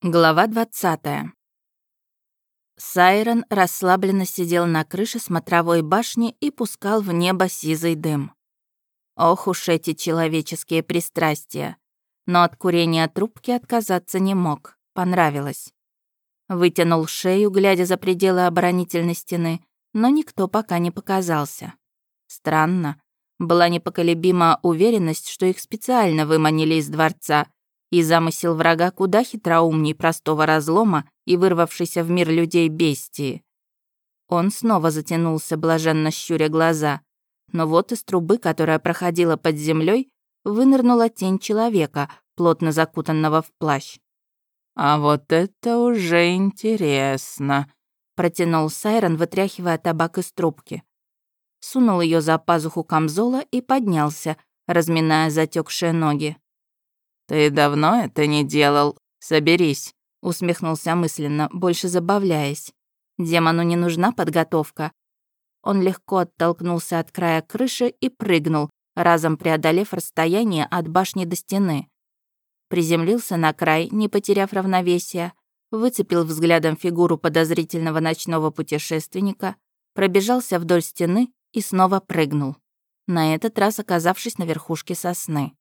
Глава 20. Сайрон расслабленно сидел на крыше смотровой башни и пускал в небо сизый дым. Ох уж эти человеческие пристрастия. Но от курения трубки отказаться не мог. Понравилось. Вытянул шею, глядя за пределы оборонительной стены, но никто пока не показался. Странно. Была непоколебима уверенность, что их специально выманили из дворца — и замысел врага куда хитроумней простого разлома и вырвавшейся в мир людей бестии. Он снова затянулся, блаженно щуря глаза. Но вот из трубы, которая проходила под землей, вынырнула тень человека, плотно закутанного в плащ. «А вот это уже интересно», — протянул Сайрон, вытряхивая табак из трубки. Сунул ее за пазуху камзола и поднялся, разминая затекшие ноги. «Ты давно это не делал? Соберись», — усмехнулся мысленно, больше забавляясь. Демону не нужна подготовка. Он легко оттолкнулся от края крыши и прыгнул, разом преодолев расстояние от башни до стены. Приземлился на край, не потеряв равновесия, выцепил взглядом фигуру подозрительного ночного путешественника, пробежался вдоль стены и снова прыгнул, на этот раз оказавшись на верхушке сосны.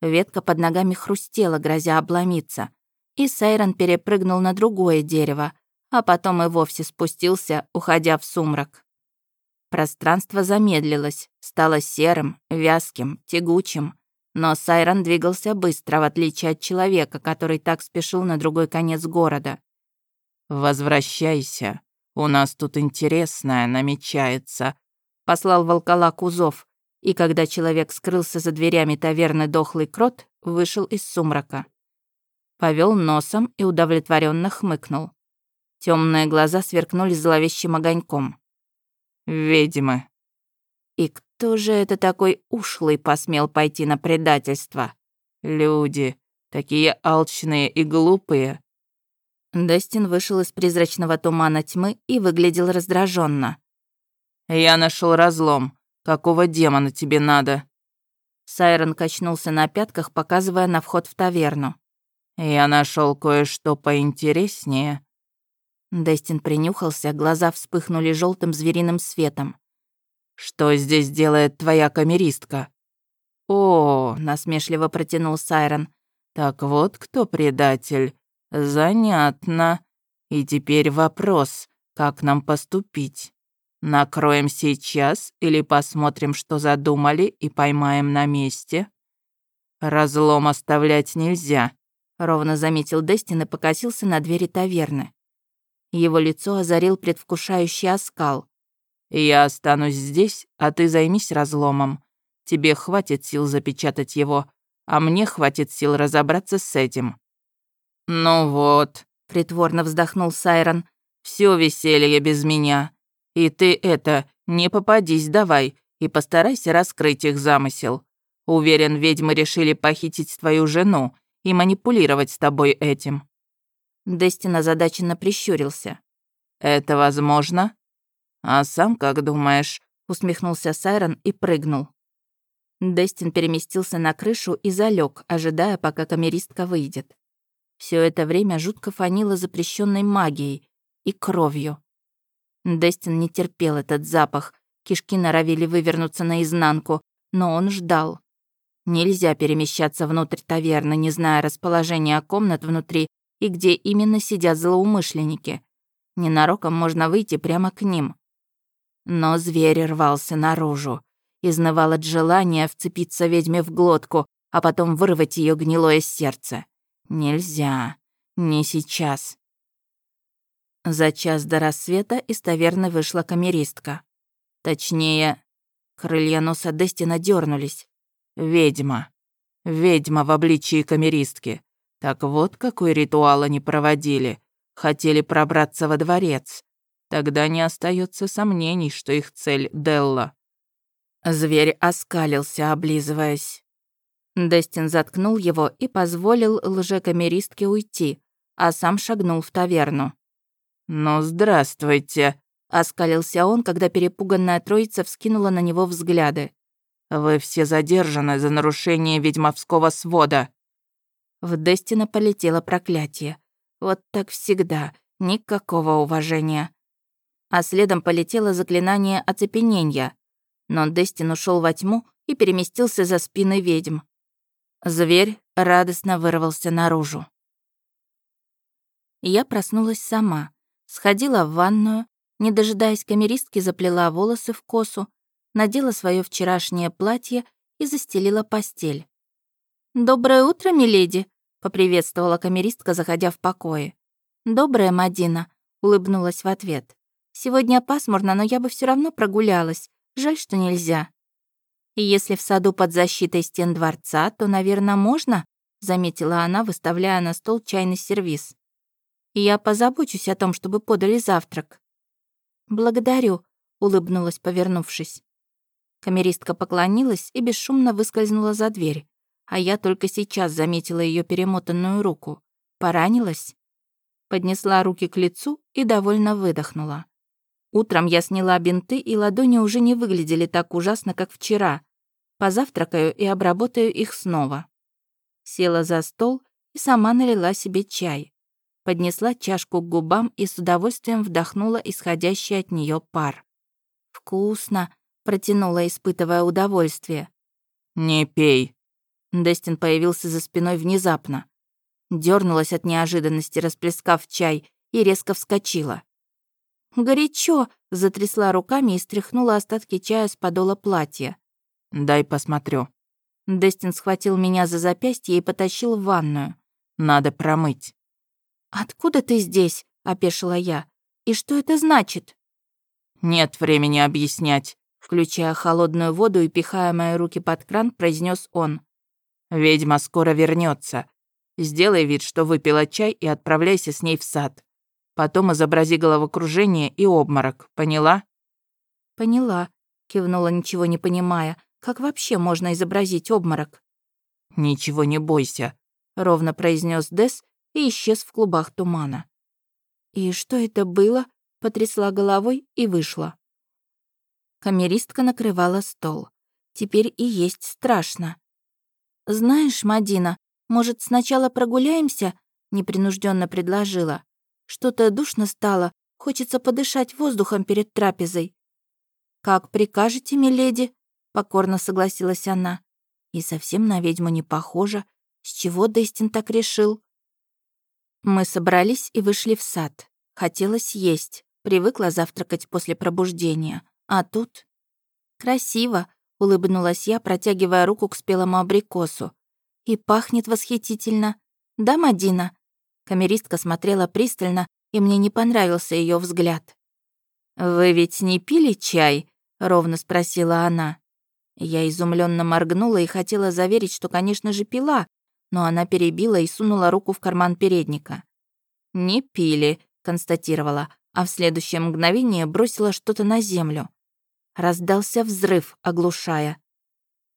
Ветка под ногами хрустела, грозя обломиться. И Сайрон перепрыгнул на другое дерево, а потом и вовсе спустился, уходя в сумрак. Пространство замедлилось, стало серым, вязким, тягучим. Но Сайрон двигался быстро, в отличие от человека, который так спешил на другой конец города. «Возвращайся. У нас тут интересное намечается», — послал волколак Узов, и когда человек скрылся за дверями таверны «Дохлый крот», вышел из сумрака. Повел носом и удовлетворенно хмыкнул. Темные глаза сверкнули зловещим огоньком. «Ведьмы». «И кто же это такой ушлый посмел пойти на предательство?» «Люди, такие алчные и глупые». Дестин вышел из призрачного тумана тьмы и выглядел раздраженно. «Я нашел разлом. Какого демона тебе надо?» Сайрон качнулся на пятках, показывая на вход в таверну. «Я нашел кое-что поинтереснее». Дестин принюхался, глаза вспыхнули желтым звериным светом. «Что здесь делает твоя камеристка?» «О!» — насмешливо протянул Сайрон. «Так вот кто предатель. Занятно. И теперь вопрос, как нам поступить?» Накроем сейчас или посмотрим, что задумали, и поймаем на месте? Разлом оставлять нельзя, ровно заметил Дестин и покосился на двери таверны. Его лицо озарил предвкушающий оскал. «Я останусь здесь, а ты займись разломом. Тебе хватит сил запечатать его, а мне хватит сил разобраться с этим». «Ну вот», — притворно вздохнул Сайрон, «всё веселье без меня. И ты это, не попадись давай и постарайся раскрыть их замысел. Уверен, ведьмы решили похитить твою жену и манипулировать с тобой этим». Дестин озадаченно прищурился. «Это возможно?» «А сам как думаешь?» усмехнулся Сайрон и прыгнул. Дестин переместился на крышу и залег, ожидая, пока камеристка выйдет. Все это время жутко фанило запрещенной магией и кровью. Дестин не терпел этот запах. Кишки норовили вывернуться наизнанку, но он ждал. Нельзя перемещаться внутрь таверны, не зная расположения комнат внутри и где именно сидят злоумышленники. Ненароком можно выйти прямо к ним. Но зверь рвался наружу. Изнывал от желания вцепиться ведьме в глотку, а потом вырвать ее гнилое сердце. Нельзя. Не сейчас. За час до рассвета из таверны вышла камеристка. Точнее, крылья носа Дестина дернулись. «Ведьма. Ведьма в обличии камеристки. Так вот, какой ритуал они проводили. Хотели пробраться во дворец. Тогда не остается сомнений, что их цель — Делла». Зверь оскалился, облизываясь. Дестин заткнул его и позволил лжекамеристке уйти, а сам шагнул в таверну. «Ну, здравствуйте», — оскалился он, когда перепуганная троица вскинула на него взгляды. «Вы все задержаны за нарушение ведьмовского свода». В Дестина полетело проклятие. Вот так всегда, никакого уважения. А следом полетело заклинание оцепенения. Но Дестин ушел во тьму и переместился за спины ведьм. Зверь радостно вырвался наружу. Я проснулась сама, сходила в ванную, не дожидаясь камеристки, заплела волосы в косу, надела свое вчерашнее платье и застелила постель. «Доброе утро, миледи!» — поприветствовала камеристка, заходя в покое. «Доброе, Мадина!» — улыбнулась в ответ. «Сегодня пасмурно, но я бы все равно прогулялась. Жаль, что нельзя». И «Если в саду под защитой стен дворца, то, наверное, можно?» — заметила она, выставляя на стол чайный сервиз. «Я позабочусь о том, чтобы подали завтрак». «Благодарю», — улыбнулась, повернувшись. Камеристка поклонилась и бесшумно выскользнула за дверь, а я только сейчас заметила ее перемотанную руку. Поранилась? Поднесла руки к лицу и довольно выдохнула. Утром я сняла бинты, и ладони уже не выглядели так ужасно, как вчера. Позавтракаю и обработаю их снова. Села за стол и сама налила себе чай поднесла чашку к губам и с удовольствием вдохнула исходящий от нее пар. «Вкусно!» — протянула, испытывая удовольствие. «Не пей!» Дестин появился за спиной внезапно. Дёрнулась от неожиданности, расплескав чай, и резко вскочила. «Горячо!» — затрясла руками и стряхнула остатки чая с подола платья. «Дай посмотрю». Дестин схватил меня за запястье и потащил в ванную. «Надо промыть». «Откуда ты здесь?» — опешила я. «И что это значит?» «Нет времени объяснять», — включая холодную воду и пихая мои руки под кран, произнес он. «Ведьма скоро вернется. Сделай вид, что выпила чай и отправляйся с ней в сад. Потом изобрази головокружение и обморок, поняла?» «Поняла», — кивнула, ничего не понимая. «Как вообще можно изобразить обморок?» «Ничего не бойся», — ровно произнес Дес и исчез в клубах тумана. «И что это было?» — потрясла головой и вышла. Камеристка накрывала стол. Теперь и есть страшно. «Знаешь, Мадина, может, сначала прогуляемся?» — непринужденно предложила. «Что-то душно стало, хочется подышать воздухом перед трапезой». «Как прикажете, миледи?» — покорно согласилась она. И совсем на ведьму не похожа. С чего Дестин так решил? Мы собрались и вышли в сад. Хотелось есть, привыкла завтракать после пробуждения. А тут... «Красиво», — улыбнулась я, протягивая руку к спелому абрикосу. «И пахнет восхитительно. Да, Мадина?» Камеристка смотрела пристально, и мне не понравился ее взгляд. «Вы ведь не пили чай?» — ровно спросила она. Я изумленно моргнула и хотела заверить, что, конечно же, пила, но она перебила и сунула руку в карман передника. «Не пили», — констатировала, а в следующее мгновение бросила что-то на землю. Раздался взрыв, оглушая.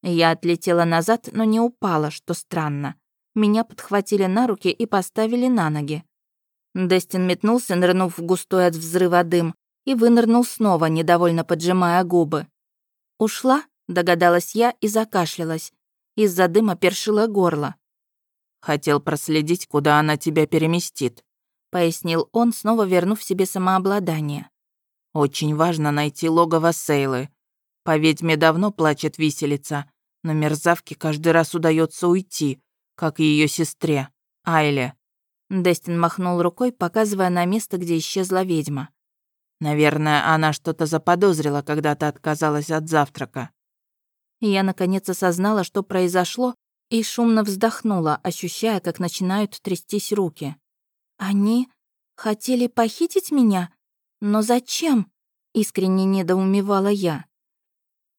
Я отлетела назад, но не упала, что странно. Меня подхватили на руки и поставили на ноги. Дестин метнулся, нырнув в густой от взрыва дым, и вынырнул снова, недовольно поджимая губы. «Ушла?» — догадалась я и закашлялась. Из-за дыма першило горло. Хотел проследить, куда она тебя переместит», — пояснил он, снова вернув себе самообладание. «Очень важно найти логово Сейлы. По ведьме давно плачет виселица, но мерзавке каждый раз удается уйти, как и ее сестре, Айле». Дестин махнул рукой, показывая на место, где исчезла ведьма. «Наверное, она что-то заподозрила, когда ты отказалась от завтрака». Я, наконец, осознала, что произошло, и шумно вздохнула, ощущая, как начинают трястись руки. «Они хотели похитить меня? Но зачем?» — искренне недоумевала я.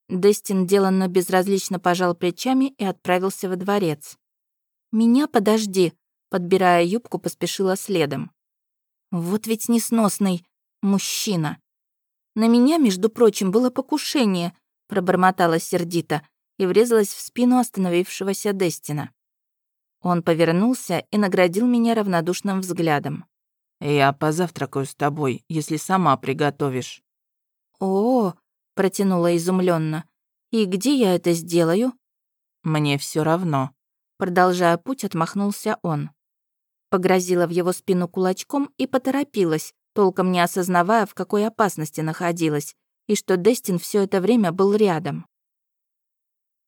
Дестин деланно безразлично пожал плечами и отправился во дворец. «Меня подожди», — подбирая юбку, поспешила следом. «Вот ведь несносный мужчина. На меня, между прочим, было покушение», — пробормотала сердито, и врезалась в спину остановившегося Дестина. Он повернулся и наградил меня равнодушным взглядом. «Я позавтракаю с тобой, если сама приготовишь». «О!» — протянула изумленно. «И где я это сделаю?» «Мне все равно», — продолжая путь, отмахнулся он. Погрозила в его спину кулачком и поторопилась, толком не осознавая, в какой опасности находилась, и что Дестин все это время был рядом.